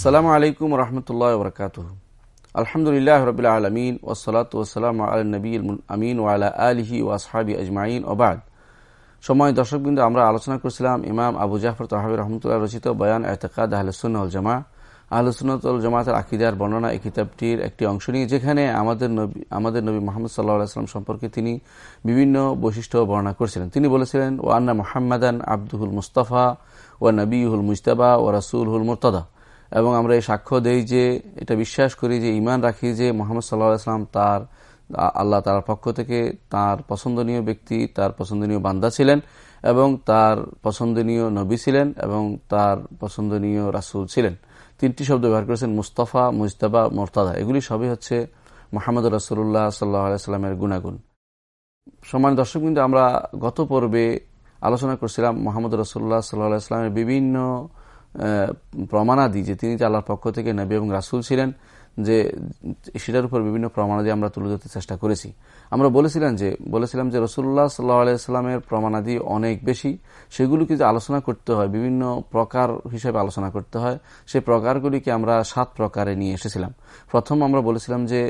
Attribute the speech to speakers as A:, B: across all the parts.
A: আসসালামু আলাইকুম রহমতুল্লাহ বরকাত আলহামদুলিল্লাহ রবিল আলমিন ওসলাত ওসালাম আল নবী আমিন ওয়ালা আলহি ওয়াসহাবি আজমাইন ওবাদ সময় দর্শকবৃন্দ, আমরা আলোচনা করছিলাম ইমাম আবু জাফর তহাবি রহমতুল্লাহ রচিত বয়ান এতকাদ আহলসুল জামা আহলসুন্নতল জামাতের আকিদার বর্ণনা এই কিতাবটির একটি অংশ নিয়ে, যেখানে আমাদের নবী আমাদের নবী মোহাম্মদ সাল্লাহ সাল্লাম সম্পর্কে তিনি বিভিন্ন বৈশিষ্ট্য বর্ণনা করেছিলেন। তিনি বলেছিলেন ও আন্না মোহাম্মদান আব্দুহুল মুস্তফা ও নবীহুল মুজতাবা ও রাসুল হুল মুরতদা। এবং আমরা এই সাক্ষ্য দেই যে, এটা বিশ্বাস করি যে ইমান রাখি যে মোহাম্মদ সাল্লাহ আসলাম তার, আল্লাহ তার পক্ষ থেকে তার পছন্দনীয় ব্যক্তি, তার পছন্দনীয় বান্দা ছিলেন এবং তার পছন্দনীয় নবী ছিলেন এবং তার পছন্দনীয় রাসুল ছিলেন। তিনটি শব্দ ব্যবহার করেছেন, মুস্তফা, মুজতাবা, মোরতাদা। এগুলি সবই হচ্ছে মোহাম্মদ রাসুল্লাহ সাল্লাহ আলাইস্লামের গুণাগুণ। সমান দর্শক কিন্তু আমরা গত পর্বে আলোচনা করছিলাম মোহাম্মদ রসুল্লাহ সাল্লাহ ইসলামের বিভিন্ন প্রমাণাদি যে তিনি আল্লাহর পক্ষ থেকে নবী এবং রাসুল ছিলেন, যে সেটার উপর বিভিন্ন প্রমাণাদি আমরা তুলে ধরতে চেষ্টা করেছি। আমরা বলেছিলাম যে বলেছিলাম যে রসুল্লাহ সাল্লাহ আলাইস্লামের প্রমাণাদি অনেক বেশি। সেগুলিকে যে আলোচনা করতে হয়, বিভিন্ন প্রকার হিসেবে আলোচনা করতে হয় সেই প্রকারগুলিকে আমরা সাত প্রকারে নিয়ে এসেছিলাম। প্রথম আমরা বলেছিলাম যে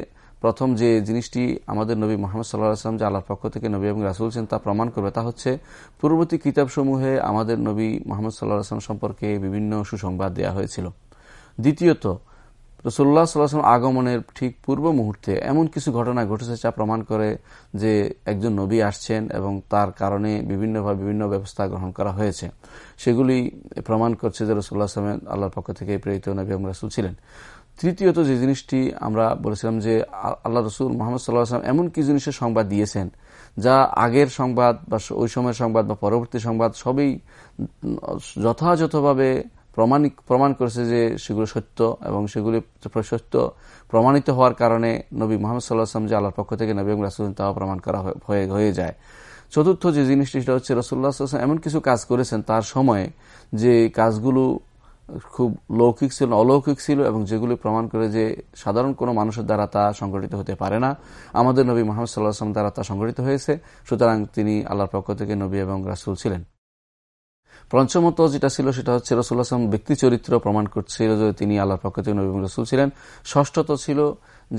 A: প্রথম যে জিনিসটি আমাদের নবী মোহাম্মদ সাল্লাহ আসলাম যে আল্লাহর পক্ষ থেকে নবী এবং রাসুল ছেন তা প্রমাণ করবে, তা হচ্ছে পূর্ববর্তী কিতাবসমূহে আমাদের নবী মোহাম্মদ সাল্লাহ আসলাম সম্পর্কে বিভিন্ন সুসংবাদ দেওয়া হয়েছিল। দ্বিতীয়ত রসুল্লাহ সাল্লাহাম আগমনের ঠিক পূর্ব মুহূর্তে এমন কিছু ঘটনা ঘটেছে যা প্রমাণ করে যে একজন নবী আসছেন এবং তার কারণে বিভিন্নভাবে বিভিন্ন ব্যবস্থা গ্রহণ করা হয়েছে। সেগুলি প্রমাণ করছে যে রসুল্লাহ আসলামের আল্লাহর পক্ষ থেকে প্রেরিত নবী এবং রাসুল ছিলেন। তৃতীয়ত যে জিনিসটি আমরা বলেছিলাম যে আল্লাহ রসুল মোহাম্মদ সাল্লাহ আসলাম এমন কি জিনিসের সংবাদ দিয়েছেন যা আগের সংবাদ বা ওই সময়ের সংবাদ বা পরবর্তী সংবাদ সবই যথাযথভাবে প্রমাণিক, প্রমাণ করেছে যে সেগুলো সত্য এবং সেগুলি সত্য প্রমাণিত হওয়ার কারণে নবী মোহাম্মদ সাল্লাহ আসলাম যে আল্লাহর পক্ষ থেকে নবী রাসুল তাও প্রমাণ করা হয়ে যায়। চতুর্থ যে জিনিসটি সেটা হচ্ছে রসুল্লাহ এমন কিছু কাজ করেছেন তার সময়ে যে কাজগুলো খুব লৌকিক ছিল, অলৌকিক ছিল এবং যেগুলি প্রমাণ করে যে সাধারণ কোনো মানুষের দ্বারা তা সংগঠিত হতে পারে না। আমাদের নবী মোহাম্মদ সাল্লাহ আসলাম দ্বারা তা সংগঠিত হয়েছে। সুতরাং তিনি আল্লাহর পক্ষ থেকে নবী এবং রাসুল ছিলেন। পঞ্চমত যেটা ছিল সেটা হচ্ছে রসুল আসলাম ব্যক্তি চরিত্র প্রমাণ করছিল যে তিনি আল্লাহর পক্ষ থেকে নবী এবং রসুল ছিলেন। ষষ্ঠত ছিল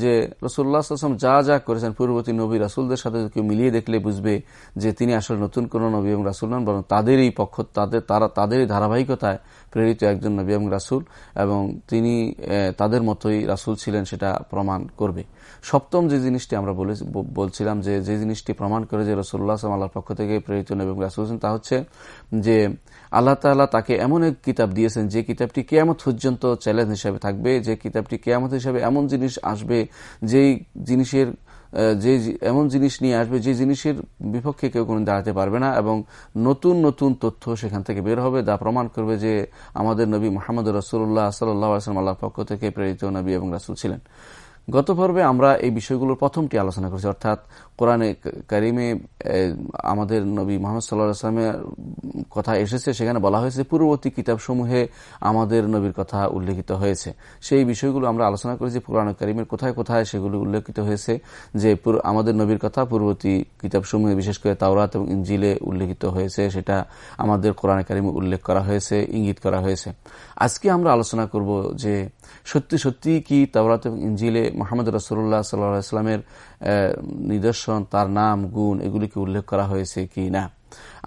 A: যে রসুল্লাহ আসলাম যা যা করেছেন, পূর্ববর্তী নবী রাসুলদের সাথে কেউ মিলিয়ে দেখলে বুঝবে যে তিনি আসলে নতুন কোন নবী এবং রাসুল নন, বরং তাদেরই পক্ষ, তাদের, তারা, তাদেরই ধারাবাহিকতায় প্রেরিত একজন নবী এবং রাসুল, এবং তিনি তাদের মতোই রাসুল ছিলেন সেটা প্রমাণ করবে। সপ্তম যে জিনিসটি আমরা বলছিলাম যে যে জিনিসটি প্রমাণ করে যে রসুল্লাহ আসলাম আল্লাহর পক্ষ থেকে প্রেরিত নবী এবং রাসুল তা হচ্ছে যে আল্লাহ তালা তাকে এমন এক কিতাব দিয়েছেন যে কিতাবটি কেয়ামত পর্যন্ত চ্যালেঞ্জ হিসাবে থাকবে, যে কিতাবটি কেয়ামত হিসাবে এমন জিনিস আসবে, যেই জিনিসের যে এমন জিনিস নিয়ে আসবে যে জিনিসের বিপক্ষে কেউ কোনো দাঁড়াতে পারবে না এবং নতুন নতুন তথ্য সেখান থেকে বের হবে, যা প্রমাণ করবে যে আমাদের নবী মোহাম্মদ রসুল্লাহ সাল্লাহ আল্লাহর পক্ষ থেকে প্রেরিত নবী এবং রাসুল ছিলেন। গত পর্বে আমরা এই বিষয়গুলোর প্রথমটি আলোচনা করেছি, অর্থাৎ কোরআনে কারিমে আমাদের নবী মোহাম্মদ সাল্লাহ আসলামের কথা এসেছে, সেখানে বলা হয়েছে, পূর্ববর্তী কিতাবসমূহে আমাদের নবীর কথা উল্লেখিত হয়েছে। সেই বিষয়গুলো আমরা আলোচনা করেছি, কোরআন কারিমের কোথায় কোথায় সেগুলো উল্লেখিত হয়েছে, যে আমাদের নবীর কথা পূর্ববর্তী কিতাবসমূহে, বিশেষ করে তাওরাত এবং ইঞ্জিলে উল্লেখিত হয়েছে, সেটা আমাদের কোরআন কারিমে উল্লেখ করা হয়েছে, ইঙ্গিত করা হয়েছে। আজকে আমরা আলোচনা করব যে সত্যি সত্যি কি তাওরাত এবং ইঞ্জিলে মোহাম্মদ রসুল্লাহ সাল্লাহ ইসলামের নিদর্শন তার নাম, গুণ, এগুলিকে উল্লেখ করা হয়েছে কি না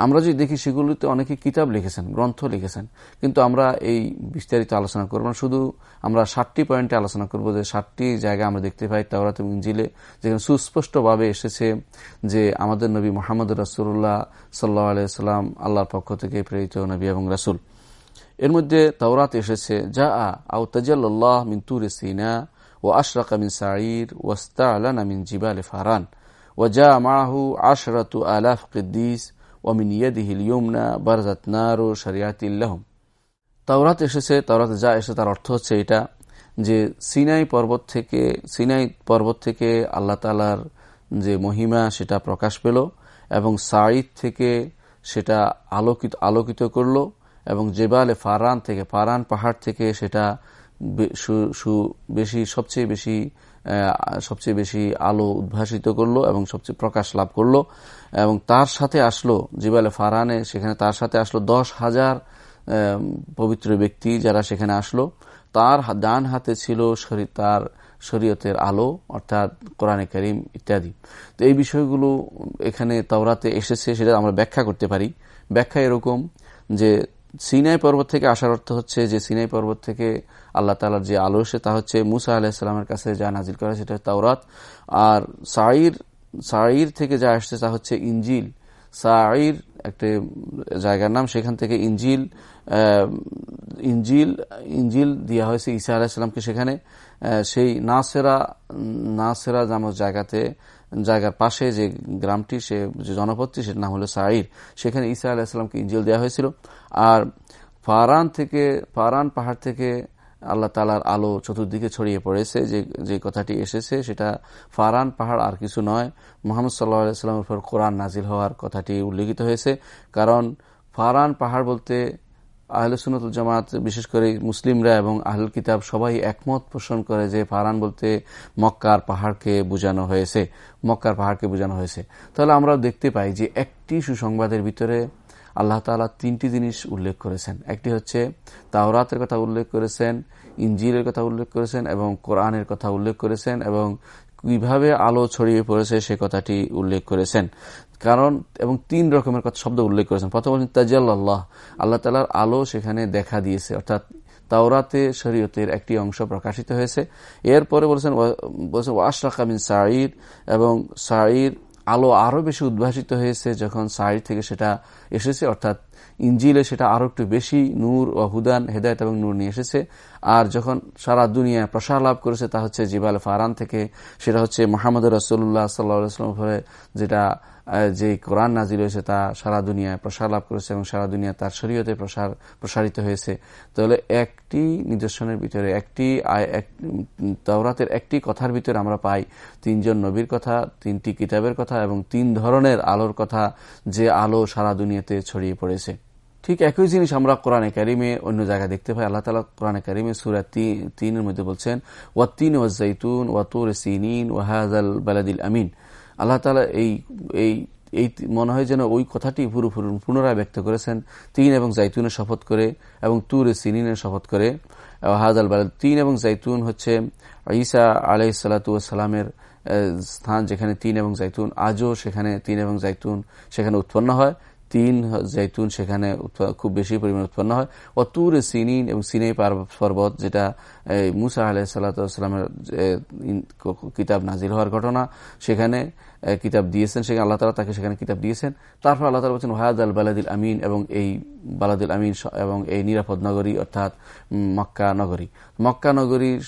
A: আমরা যদি দেখি, সেগুলিতে অনেকে কিতাব লিখেছেন, গ্রন্থ লিখেছেন, কিন্তু আমরা এই বিস্তারিত আলোচনা করব না। শুধু আমরা ষাটটি পয়েন্টে আলোচনা করব যে ষাটটি জায়গা আমরা দেখতে পাই তাওরাত এবং ইঞ্জিলে যেখানে সুস্পষ্টভাবে এসেছে যে আমাদের নবী মোহাম্মদ রসুল্লাহ সাল্লাহ আলাইসাল্লাম আল্লাহর পক্ষ থেকে প্রেরিত নবী এবং রাসুল। এর মধ্যে তাওরাত এসেছে যা আ আউ তাজাল্লাহ মিন তুর সিনা ও আশরাক মিন সাঈর ওয়াস্তালান মিন জিবাল ফারান ওজা মাহু আশরাতু আলাফ কিদ্দিস ওমিন ইয়াদিহিল ইয়ুমনা বারজাত নারু শরিয়াতিল্লাহম তাওরাত এসেছে তাওরাত যা এসে তার অর্থ হচ্ছে এটা যে সিনাই পর্বত থেকে, সিনাই পর্বত থেকে আল্লাহ তালার যে মহিমা সেটা প্রকাশ পেল এবং সাঈদ থেকে সেটা আলোকিত আলোকিত করল এবং জেবালে ফারান থেকে, ফারান পাহাড় থেকে সেটা বেশি, সবচেয়ে বেশি সবচেয়ে বেশি আলো উদ্ভাসিত করল এবং সবচেয়ে প্রকাশ লাভ করল। এবং তার সাথে আসলো জিবালে ফারানে সেখানে তার সাথে আসলো দশ হাজার পবিত্র ব্যক্তি যারা সেখানে আসলো। তার ডান হাতে ছিল তার শরীয়তের আলো, অর্থাৎ কোরআনে করিম ইত্যাদি। তো এই বিষয়গুলো এখানে তাওরাতে এসেছে, সেটা আমরা ব্যাখ্যা করতে পারি। ব্যাখ্যা এরকম যে সিনাই পর্বত থেকে আসার অর্থ হচ্ছে যে সিনাই পর্বত থেকে আল্লাহ তালার যে আলো এসে তা হচ্ছে মুসা আলাহিসাল্লামের কাছে যা নাজিল করা সেটা তাওরাত। আর সাইর সাইর থেকে যা আসছে তা হচ্ছে ইঞ্জিল সাইর একটি জায়গার নাম, সেখান থেকে ইঞ্জিল ইঞ্জিল ইঞ্জিল দেওয়া হয়েছে ইসা আলাহিসাল্লামকে সেখানে। সেই নাসেরা নাসেরা নামক জায়গাতে, জায়গার পাশে যে গ্রামটি, সে যে জনপদটি, সেটার নাম হলো সাইর সেখানে ঈসা আলাহিসাল্লামকে ইঞ্জিল দেওয়া হয়েছিল। আর ফারান থেকে, ফারান পাহাড় থেকে আল্লাহ তালার আলো চতুর্দিকে ছড়িয়ে পড়েছে, যে যে কথাটি এসেছে সেটা ফারান পাহাড় আর কিছু নয়। মোহাম্মদ সাল্লাহ উপর কোরআন নাজিল হওয়ার কথাটি উল্লেখিত হয়েছে। কারণ ফারান পাহাড় বলতে আহলে সুনতুল জামাত, বিশেষ করে মুসলিমরা এবং আহল কিতাব সবাই একমত পোষণ করে যে ফারান বলতে মক্কার পাহাড়কে বোঝানো হয়েছে, মক্কার পাহাড়কে বোঝানো হয়েছে। তাহলে আমরা দেখতে পাই যে একটি সুসংবাদের ভিতরে আল্লাহ তালা তিনটি জিনিস উল্লেখ করেছেন। একটি হচ্ছে তাওরাতের কথা উল্লেখ করেছেন ইঞ্জিলের কথা উল্লেখ করেছেন এবং কোরআনের কথা উল্লেখ করেছেন এবং কীভাবে আলো ছড়িয়ে পড়েছে সে কথাটি উল্লেখ করেছেন। কারণ, এবং তিন রকমের কথা শব্দ উল্লেখ করেছেন। প্রথম বলছেন তাজাল্লাহ আল্লাহ তালার আলো সেখানে দেখা দিয়েছে। অর্থাৎ তাওরাতে শরীয়তের একটি অংশ প্রকাশিত হয়েছে। এরপরে বলেছেন বলছেন ওয়াশরাকামিন সাঈর এবং সাঈর আলো আরও বেশি উদ্ভাসিত হয়েছে যখন সাইড থেকে সেটা এসেছে অর্থাৎ ইঞ্জিলে সেটা আরও একটু বেশি নূর ও হুদান, হেদায়ত এবং নূর নিয়ে এসেছে। আর যখন সারা দুনিয়ায় প্রসার লাভ করেছে, তা হচ্ছে জিবাল ফারান থেকে। সেটা হচ্ছে মোহাম্মদ রসুল্লাহ সাল্লাহ যেটা যে কোরআন নাজিল হয়েছে, তা সারা দুনিয়ায় প্রসার লাভ করেছে এবং সারা দুনিয়া তার শরীয়তে প্রসার, প্রসারিত হয়েছে। তাহলে একটি নিদর্শনের ভিতরে, একটি তওরাতের একটি কথার ভিতরে আমরা পাই তিনজন নবীর কথা, তিনটি কিতাবের কথা এবং তিন ধরনের আলোর কথা যে আলো সারা দুনিয়াতে ছড়িয়ে পড়েছে। ঠিক একই জিনিস আমরা কোরআনে কারিমে অন্য জায়গায় দেখতে পাই। আল্লাহ তালা কোরআনে কারিমে সুরা তিনের মধ্যে বলছেন, ওয়াত্তিন ওয়াজাইতুন ওয়াতুর সিনিন ওয়াহাজ বালাদিল আমিন। আল্লাহ তালা এই এই এই মনে হয় যেন ওই কথাটি পুরোপুরি পুনরায় ব্যক্ত করেছেন। তিন এবং জাইতুনের শপথ করে এবং তুর সিনিনের শপথ করে। হাজ আল বালাদ, তিন এবং জাইতুন হচ্ছে ঈসা আলাই সালাতামের স্থান যেখানে তিন এবং জাইতুন আজও সেখানে তিন এবং জাইতুন সেখানে উৎপন্ন হয়। তিন জৈতুন সেখানে খুব বেশি পরিমাণে উৎপন্ন হয়। ও তুর সিনিন এবং সিনেই পর্বত, যেটা মুসা আলাহ সাল্লা সাল্লামের কিতাব নাজির হওয়ার ঘটনা, সেখানে কিতাব দিয়েছেন। সেখানে আল্লাহ তালা তাকে সেখানে কিতাব দিয়েছেন। তারপর আল্লাহ তালা বলছেন ওয়াদ আল বালাদিল আমিন এবং এই বালাদুল আমিন এবং এই নিরাপদ নগরী অর্থাৎ মক্কা নগরী। মক্কা নগরীর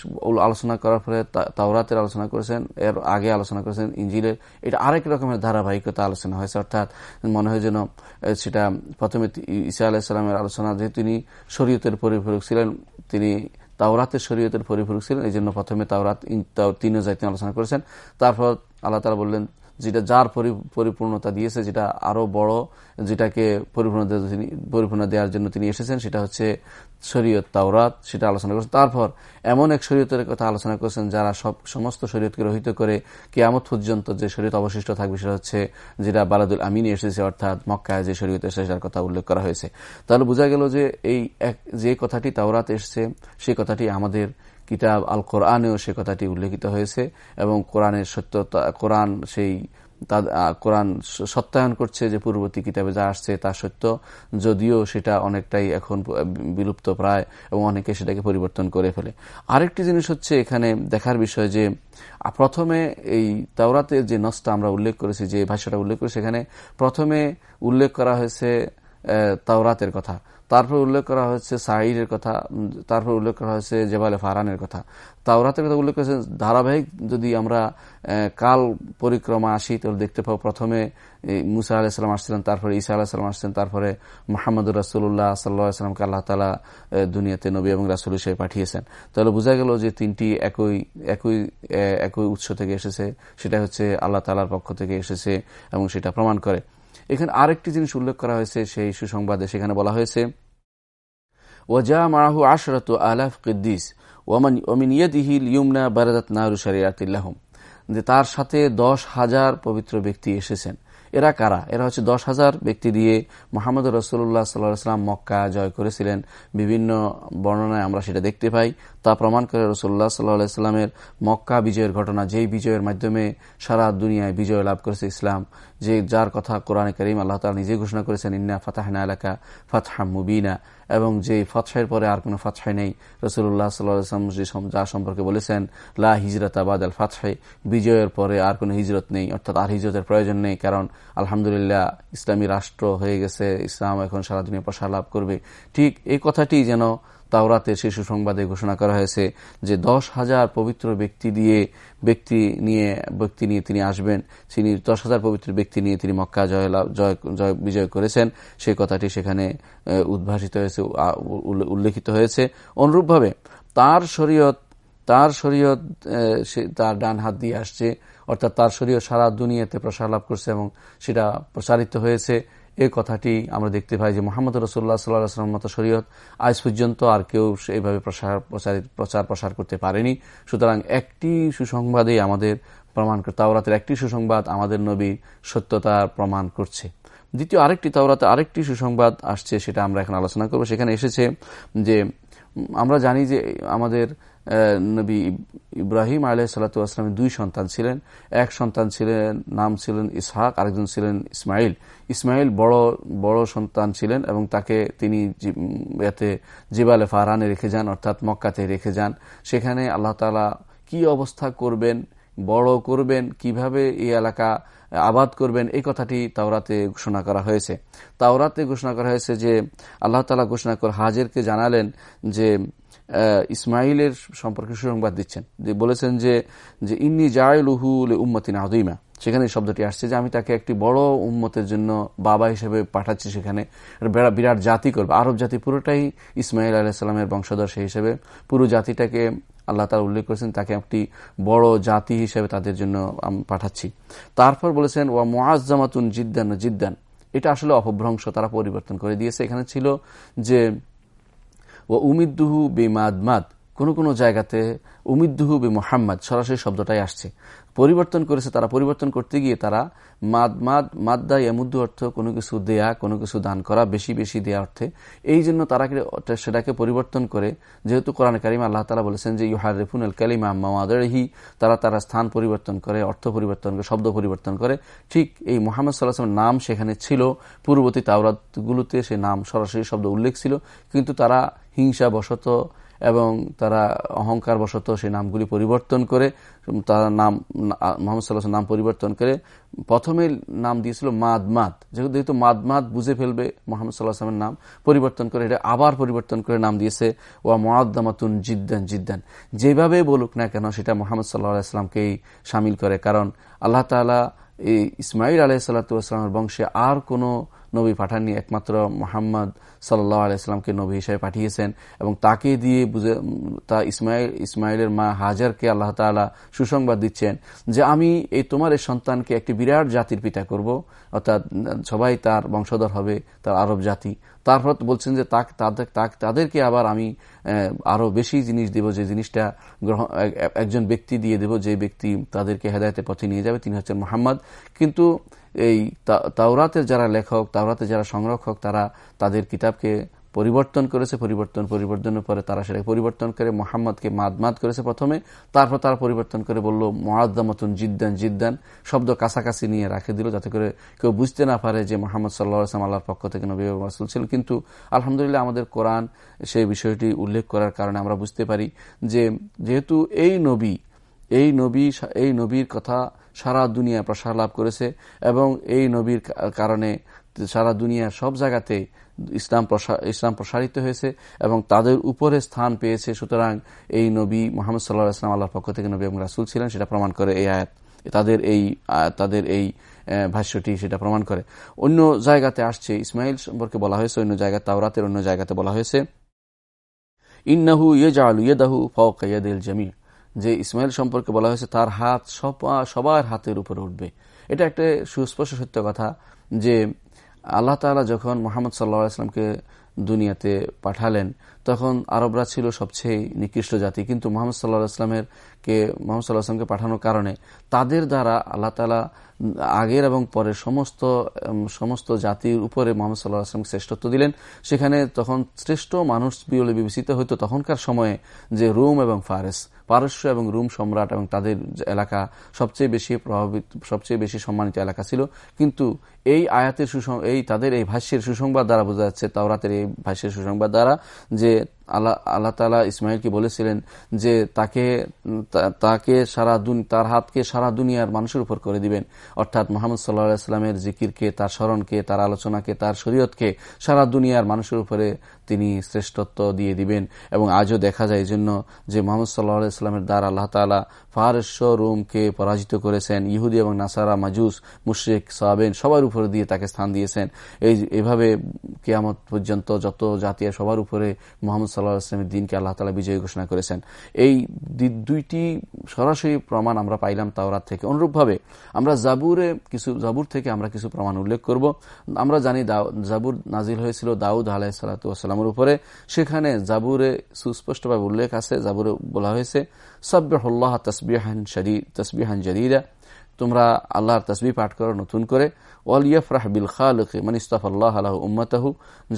A: আলোচনা করার ফলে তাওরাতের আলোচনা করেছেন, এর আগে আলোচনা করেছেন ইঞ্জিলের এটা আরেক রকমের ধারাবাহিকতা আলোচনা হয়েছে। অর্থাৎ মনে হয় যেন সেটা প্রথমে ঈসা আলাহিসাল্লামের আলোচনা যে তিনি শরীয়তের পরিপূরক ছিলেন, তিনি তাওরাতের শরীয়তের পরিপূরক ছিলেন, এই জন্য প্রথমে তাওরাত তিনও জাতীয় আলোচনা করেছেন। তারপর আল্লাহ তালা বললেন যেটা যার পরিপূর্ণতা দিয়েছে, যেটা আরও বড়, যেটাকে পরিপূর্ণ দেওয়ার জন্য তিনি এসেছেন, সেটা হচ্ছে শরীয়ত তাওরাত, সেটা আলোচনা করেছেন। তারপর এমন এক শরীয়তের কথা আলোচনা করেছেন যারা সব, সমস্ত শরীয়তকে রহিত করে কেয়ামত পর্যন্ত যে শরীয়ত অবশিষ্ট থাকবে, সেটা হচ্ছে, যেটা বালাদুল আমিনী এসেছে, অর্থাৎ মক্কায় যে শরীয়ত এসেছে সেটার কথা উল্লেখ করা হয়েছে। তাহলে বোঝা গেল যে এই এক, যে কথাটি তাওরাত এসছে সেই কথাটি আমাদের কিতাব আল কোরআনেও সে কথাটি উল্লেখিত হয়েছে এবং কোরআনের সত্যতা, কোরআন সেই কোরআন সত্যায়ন করছে যে পূর্ববর্তী কিতাবে যা আসছে তা সত্য, যদিও সেটা অনেকটাই এখন বিলুপ্ত প্রায় এবং অনেকে সেটাকে পরিবর্তন করে ফেলে। আরেকটি জিনিস হচ্ছে এখানে দেখার বিষয় যে প্রথমে এই তাওরাতের যে নষ্টা আমরা উল্লেখ করেছি, যে ভাষাটা উল্লেখ করেছি, সেখানে প্রথমে উল্লেখ করা হয়েছে তাওরাতের কথা। তারপর উল্লেখ করা হয়েছে সাইরের কথা তারপর উল্লেখ করা হয়েছে জেবালে ফারানের কথা। তাওরাতের কথা উল্লেখ করেছে, ধারাবাহিক যদি আমরা কাল পরিক্রমা আসি তাহলে দেখতে পাবো প্রথমে মুসা আলাহিসাল্লাম আসছিলেন, তারপরে ঈসা আলাহিসাল্লাম আসছেন, তারপরে মোহাম্মদ রাসুল্লাহ সাল্লাহামকে আল্লাহ তালা দুনিয়াতে নবী এবং রাসুল হিসেবে পাঠিয়েছেন। তাহলে বোঝা গেল যে তিনটি একই একই একই উৎস থেকে এসেছে, সেটা হচ্ছে আল্লাহ তালার পক্ষ থেকে এসেছে এবং সেটা প্রমাণ করে। এখানে আরেকটি জিনিস উল্লেখ করা হয়েছে, সেই সুসংবাদে সেখানে বলা হয়েছে ওজা মারাহু আশরত আলাফ কিদ্দিস ওমান ওমিন ইয়দিহিল ইউমনা বারাদাত নারু শরিয়াতিল্লাহম যে তার সাথে দশ হাজার পবিত্র ব্যক্তি এসেছেন। এরা কারা? এরা হচ্ছে দশ হাজার ব্যক্তি দিয়ে মোহাম্মদ রসুল্লাহ সাল্লাম মক্কা জয় করেছিলেন। বিভিন্ন বর্ণনায় আমরা সেটা দেখতে পাই। তা প্রমাণ করে রসুল্লাহ সাল্লাহ মক্কা বিজয়ের ঘটনা, যেই বিজয়ের মাধ্যমে সারা দুনিয়ায় বিজয় লাভ করেছে ইসলাম, যে যার কথা কোরআনে করিম আল্লাহ তালা নিজে ঘোষণা করেছেন, ইন্না ফাতাহনা এলাকা ফাতহা মুবিনা এবং যে ফতসাহের পরে আর কোনো ফতসাই নেই। রসুল্লাহ সাল্লাম যা সম্পর্কে বলেছেন, লা হিজরত আবাদ আল ফাতসাই বিজয়ের পরে আর কোনো হিজরত নেই, অর্থাৎ আর হিজরতের প্রয়োজন নেই, কারণ আলহামদুলিল্লাহ ইসলামী রাষ্ট্র হয়ে গেছে, ইসলাম এখন সারা দুনিয়া প্রসার লাভ করবে। ঠিক এই কথাটি যেন তাওরাতে শিশু সংবাদে ঘোষণা করা হয়েছে যে দশ হাজার পবিত্র ব্যক্তি দিয়ে ব্যক্তি নিয়ে ব্যক্তি নিয়ে তিনি আসবেন। তিনি দশ হাজার পবিত্র ব্যক্তি নিয়ে তিনি মক্কা জয় জয় বিজয় করেছেন। সেই কথাটি সেখানে উদ্ভাসিত হয়েছে উল্লেখিত হয়েছে। অনুরূপভাবে তার শরীয়ত তার শরীয়ত সে তার ডান হাত দিয়ে আসছে। অর্থাৎ তার শরীয় সারা দুনিয়াতে প্রসার লাভ করছে এবং সেটা প্রসারিত হয়েছে। এই কথাটি আমরা দেখতে পাই যে মোহাম্মদ রসুল্লাহ সাল্লাহাম মতো শরীয়ত আজ পর্যন্ত আর কেউ এইভাবে প্রসার প্রচার প্রসার করতে পারেনি। সুতরাং একটি সুসংবাদই আমাদের প্রমাণ করে তাওরাতের একটি সুসংবাদ আমাদের নবী সত্যতার প্রমাণ করছে। দ্বিতীয় আরেকটি তাওরাতে আরেকটি সুসংবাদ আসছে, সেটা আমরা এখন আলোচনা করব। সেখানে এসেছে যে আমরা জানি যে আমাদের নবী ইব্রাহিম আলহ সাল্লাতামের দুই সন্তান ছিলেন। এক সন্তান ছিলেন, নাম ছিলেন ইসহাক, আরেকজন ছিলেন ইসমাইল ইসমাইল বড় বড় সন্তান ছিলেন এবং তাকে তিনি এতে জিবালে ফারহানে রেখে যান, অর্থাৎ মক্কাতে রেখে যান। সেখানে আল্লাহ তালা কি অবস্থা করবেন, বড় করবেন, কীভাবে এই এলাকা আবাদ করবেন, এই কথাটি তাওরাতে ঘোষণা করা হয়েছে। তাওরাতে ঘোষণা করা হয়েছে যে আল্লাহ তালা ঘোষণা করে হাজেরকে জানালেন যে ইসমাইলের সম্পর্কে সুসংবাদ দিচ্ছেন। যে বলেছেন যে যে ইন্নি জায়লুহুল উম্মতিন আদইমা সেখানে শব্দটি আসছে যে আমি তাকে একটি বড় উম্মতের জন্য বাবা হিসেবে পাঠাচ্ছি সেখানে। বিরাট জাতি করবে। আরব জাতি পুরোটাই ইসমাইল আলাহিসাল্লামের বংশধর সেই হিসেবে। পুরো জাতিটাকে আল্লাহ তার উল্লেখ করেছেন, তাকে একটি বড় জাতি হিসেবে তাদের জন্য পাঠাচ্ছি। তারপর বলেছেন, ওয়া মোয়াজ্জামাতুন জিদ্দান জিদ্দান। এটা আসলে অপভ্রংশ, তারা পরিবর্তন করে দিয়েছে। এখানে ছিল যে ও উমিদ্দুহু বেমাদমাদ। কোনো কোনো জায়গাতে উমিদ্দুহু বে মোহাম্মদ সরাসরি শব্দটাই আসছে। পরিবর্তন করেছে তারা, পরিবর্তন করতে গিয়ে তারা মাদ মাদ, মাদ্দা এমুদ্দু অর্থ কোনো কিছু দেয়া, কোনো কিছু দান করা, বেশি বেশি দেয়া অর্থে। এই জন্য তারা সেটাকে পরিবর্তন করে, যেহেতু কোরআন কারিম আল্লাহ তালা বলেছেন যে ইউহার রেফুন আল কালিমা মামাদি তারা তারা স্থান পরিবর্তন করে, অর্থ পরিবর্তন করে, শব্দ পরিবর্তন করে। ঠিক এই মোহাম্মদ সাল্লাহামের নাম সেখানে ছিল। পূর্ববর্তী তাওরাতগুলোতে সে নাম সরাসরি শব্দ উল্লেখ ছিল। কিন্তু তারা হিংসা বশত এবং তারা অহংকার বশত সেই নামগুলি পরিবর্তন করে তারা নাম মোহাম্মদ সাল্লাহ নাম পরিবর্তন করে প্রথমে নাম দিয়েছিল মাদ মাদ। যেহেতু যেহেতু মাদ মাদ বুঝে ফেলবে মোহাম্মদ সাল্লাহ আসলামের নাম পরিবর্তন করে, এটা আবার পরিবর্তন করে নাম দিয়েছে, ওয়া মোয়াদ্দামাতুন জিদ্দান জিদ্দান। যেভাবে বলুক না কেন, সেটা মোহাম্মদ সাল্লাহ আসলামকেই সামিল করে। কারণ আল্লাহ তালা এই ইসমাইল আলাহ সাল্লাতামের বংশে আর কোনো নবী পাঠাননি, একমাত্র মোহাম্মদ সাল্লাহ আলাইস্লামকে নবী হিসাবে পাঠিয়েছেন এবং তাকে দিয়ে বুঝে তা ইসমাইল, ইসমাইলের মা হাজারকে আল্লাহ তালা সুসংবাদ দিচ্ছেন যে আমি এই তোমার এই সন্তানকে একটি বিরাট জাতির পিতা করব, অর্থাৎ সবাই তার বংশধর হবে, তার আরব জাতি। তারপর বলছেন যে তাদেরকে আবার আমি আরও বেশি জিনিস দেব, যে জিনিসটা গ্রহণ একজন ব্যক্তি দিয়ে দেব, যে ব্যক্তি তাদেরকে হেদায়তের পথে নিয়ে যাবে, তিনি হচ্ছেন মোহাম্মদ। কিন্তু এই তাওরাতের যারা লেখক, তাওরাতের যারা সংরক্ষক, তারা তাদের কিতাবকে পরিবর্তন করেছে, পরিবর্তন, পরিবর্তনের পরে তারা সেটাকে পরিবর্তন করে মোহাম্মদকে মাদমাদ করেছে প্রথমে, তারপর তারা পরিবর্তন করে বলল মহাদ্দামতুন জিদ্দান জিদ্দান শব্দ কাছাকাছি নিয়ে রাখে দিল, যাতে করে কেউ বুঝতে না পারে যে মোহাম্মদ সাল্লাহ আসলাম আল্লাহর পক্ষ থেকে নবী রাসুল ছিল কিন্তু আলহামদুলিল্লাহ আমাদের কোরআন সেই বিষয়টি উল্লেখ করার কারণে আমরা বুঝতে পারি যে যেহেতু এই নবী এই নবী, এই নবীর কথা সারা দুনিয়া প্রসার লাভ করেছে এবং এই নবীর কারণে সারা দুনিয়া সব জায়গাতে ইসলাম ইসলাম প্রসারিত হয়েছে এবং তাদের উপরে স্থান পেয়েছে। সুতরাং এই নবী মোহাম্মদ সাল্লাহ ইসলাম আল্লাহর পক্ষ থেকে নবী এবং রাসুল ছিলেন, সেটা প্রমাণ করে এই আয়াত। তাদের এই তাদের এই ভাষ্যটি সেটা প্রমাণ করে। অন্য জায়গাতে আসছে, ইসমাইল সম্পর্কে বলা হয়েছে, অন্য জায়গায় তাওরাতের অন্য জায়গাতে বলা হয়েছে, ইন্নাহু ইয়ে জালু ইয়েদাহু ফক ইয়াদিল জমি। যে ইসমাইল সম্পর্কে বলা হয়েছে, তার হাত সবার হাতের উপরে উঠবে। এটা একটা সুস্পষ্ট সত্য কথা যে আল্লাহ তালা যখন মোহাম্মদ সাল্লা সাল্লামকে দুনিয়াতে পাঠালেন তখন আরবরা ছিল সবচেয়ে নিকৃষ্ট জাতি। কিন্তু মোহাম্মদ সাল্লাহ আসলামের কে, মোহাম্মদ সাল্লাহ আসলামকে পাঠানোর কারণে তাদের দ্বারা আল্লাহ তালা আগের এবং পরের সমস্ত সমস্ত জাতির উপরে মোহাম্মদ সাল্লাহ আসলামকে শ্রেষ্ঠত্ব দিলেন। সেখানে তখন শ্রেষ্ঠ মানুষ বিরলে বিবেচিত হইতো তখনকার সময়ে যে রোম এবং ফারেস, পারস্য এবং রুম সম্রাট এবং তাদের এলাকা সবচেয়ে বেশি প্রভাবিত, সবচেয়ে বেশি সম্মানিত এলাকা ছিল। কিন্তু এই আয়াতের সুসং, এই তাদের এই ভাষ্যের সুসংবাদ দ্বারা বোঝা যাচ্ছে, তাওরাতের এই ভাষ্যের সুসংবাদ দ্বারা যে it আল্লাহ আল্লাহ তালা ইসমাইলকে বলেছিলেন যে তাকে তাকে সারা তার হাতকে সারা দুনিয়ার মানুষের উপর করে দিবেন। অর্থাৎ মোহাম্মদ সাল্লাহ সাল্লামের জিকিরকে, তার স্মরণকে, তার আলোচনাকে, তার শরীয়তকে সারা দুনিয়ার মানুষের উপরে তিনি শ্রেষ্ঠত্ব দিয়ে দিবেন। এবং আজও দেখা যায় জন্য যে মোহাম্মদ সাল্লাহ ইসলামের দ্বারা আল্লাহ তালা ফারস্য রোমকে পরাজিত করেছেন। ইহুদি এবং নাসারা, মাজুস, মুশ্রিক সাবেন সবার উপরে দিয়ে তাকে স্থান দিয়েছেন। এই এভাবে কেয়ামত পর্যন্ত যত জাতীয় সবার উপরে মোহাম্মদ সাল্লাহ দিনকে আল্লাহ তালা বিজয়ী ঘোষণা করেছেন। এই দুইটি সরাসরি প্রমাণ আমরা পাইলাম তাওরাত থেকে। অনুরূপভাবে আমরা জাবুরে কিছু, জাবুর থেকে আমরা কিছু প্রমাণ উল্লেখ করব। আমরা জানি জাবুর নাজিল হয়েছিল দাউদ আলাহ সাল্লাতামের উপরে। সেখানে জাবুরে সুস্পষ্টভাবে উল্লেখ আছে, জাবুরে বলা হয়েছে সব্বাহ তসবিহান তসবিহান জরিদা তোমরা আল্লাহর তসবি পাঠ করো, নতুন করে। ওয়ালিয়াফরাহ বিল খালক মানে ইস্তফ আল্লাহ আল্লাহ উম্মতাহু।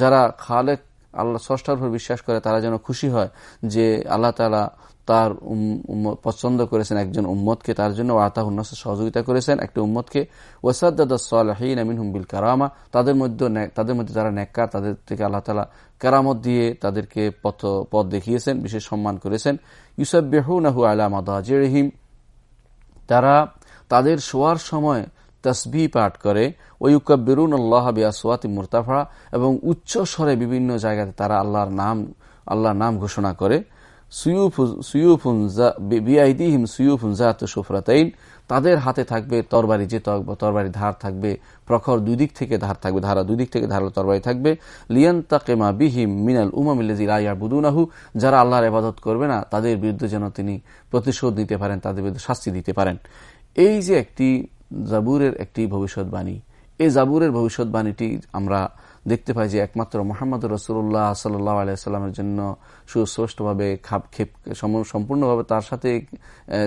A: যারা খালেক আল্লাহ ষষ্ঠার উপর বিশ্বাস করে তারা যেন খুশি হয় যে আল্লাহ তালা তার পছন্দ করেছেন একজন উম্মতকে, তার জন্য আতাহুন্নাস সহযোগিতা করেছেন একটা উম্মতকে। ওয়াসাদ্দাহিন আমিন হুমবিল কারামা, তাদের মধ্যে তাদের মধ্যে যারা নেককার তাদের থেকে আল্লাহ তালা কারামত দিয়ে তাদেরকে পথ পথ দেখিয়েছেন, বিশেষ সম্মান করেছেন। ইউসাবেহু আলা মাদাজিরহিম, তারা তাদের শোয়ার সময় তসবি পাঠ করে ওয়ুকাবিরুন আল্লাহ বিয়াসওয়াতি মুরতাফা, এবং উচ্চ স্বরে বিভিন্ন জায়গাতে তারা আল্লাহর নাম আল্লাহর নাম ঘোষণা করে। তাদের হাতে থাকবে তরবারি যে তরবারি ধার থাকবে, প্রখর দুই দিক থেকে ধার থাকবে, ধারা দুই দিক থেকে ধারালো তরবারি থাকবে। লিয়ান তাকেমা বিহিম মিনাল উমামিল্লাহু যারা আল্লাহর আবাদত করবে না, তাদের বিরুদ্ধে যেন তিনি প্রতিশোধ নিতে পারেন, তাদের বিরুদ্ধে শাস্তি দিতে পারেন। এই যে একটি জাবুরের একটি ভবিষ্যৎবাণী। এই জাবুরের ভবিষ্যৎবাণীটি আমরা দেখতে পাই যে একমাত্র মোহাম্মদ রসুল্লাহ সাল্লাহ আলাইস্লামের জন্য সুস্পষ্টভাবে খাপ খেপ সম্পূর্ণভাবে তার সাথে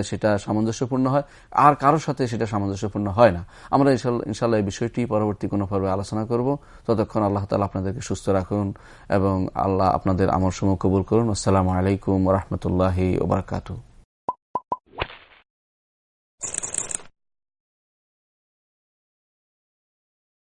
A: সেটা সামঞ্জস্যপূর্ণ হয়। আর কারোর সাথে সেটা সামঞ্জস্যপূর্ণ হয় না। আমরা ইনশাল্লাহ এই বিষয়টি পরবর্তী কোনো পর্বে আলোচনা করব। ততক্ষণ আল্লাহ তালা আপনাদেরকে সুস্থ রাখুন এবং আল্লাহ আপনাদের আমর সমূহ কবুল করুন। আসসালামু আলাইকুম রহমতুল্লাহি ওবরাকাতু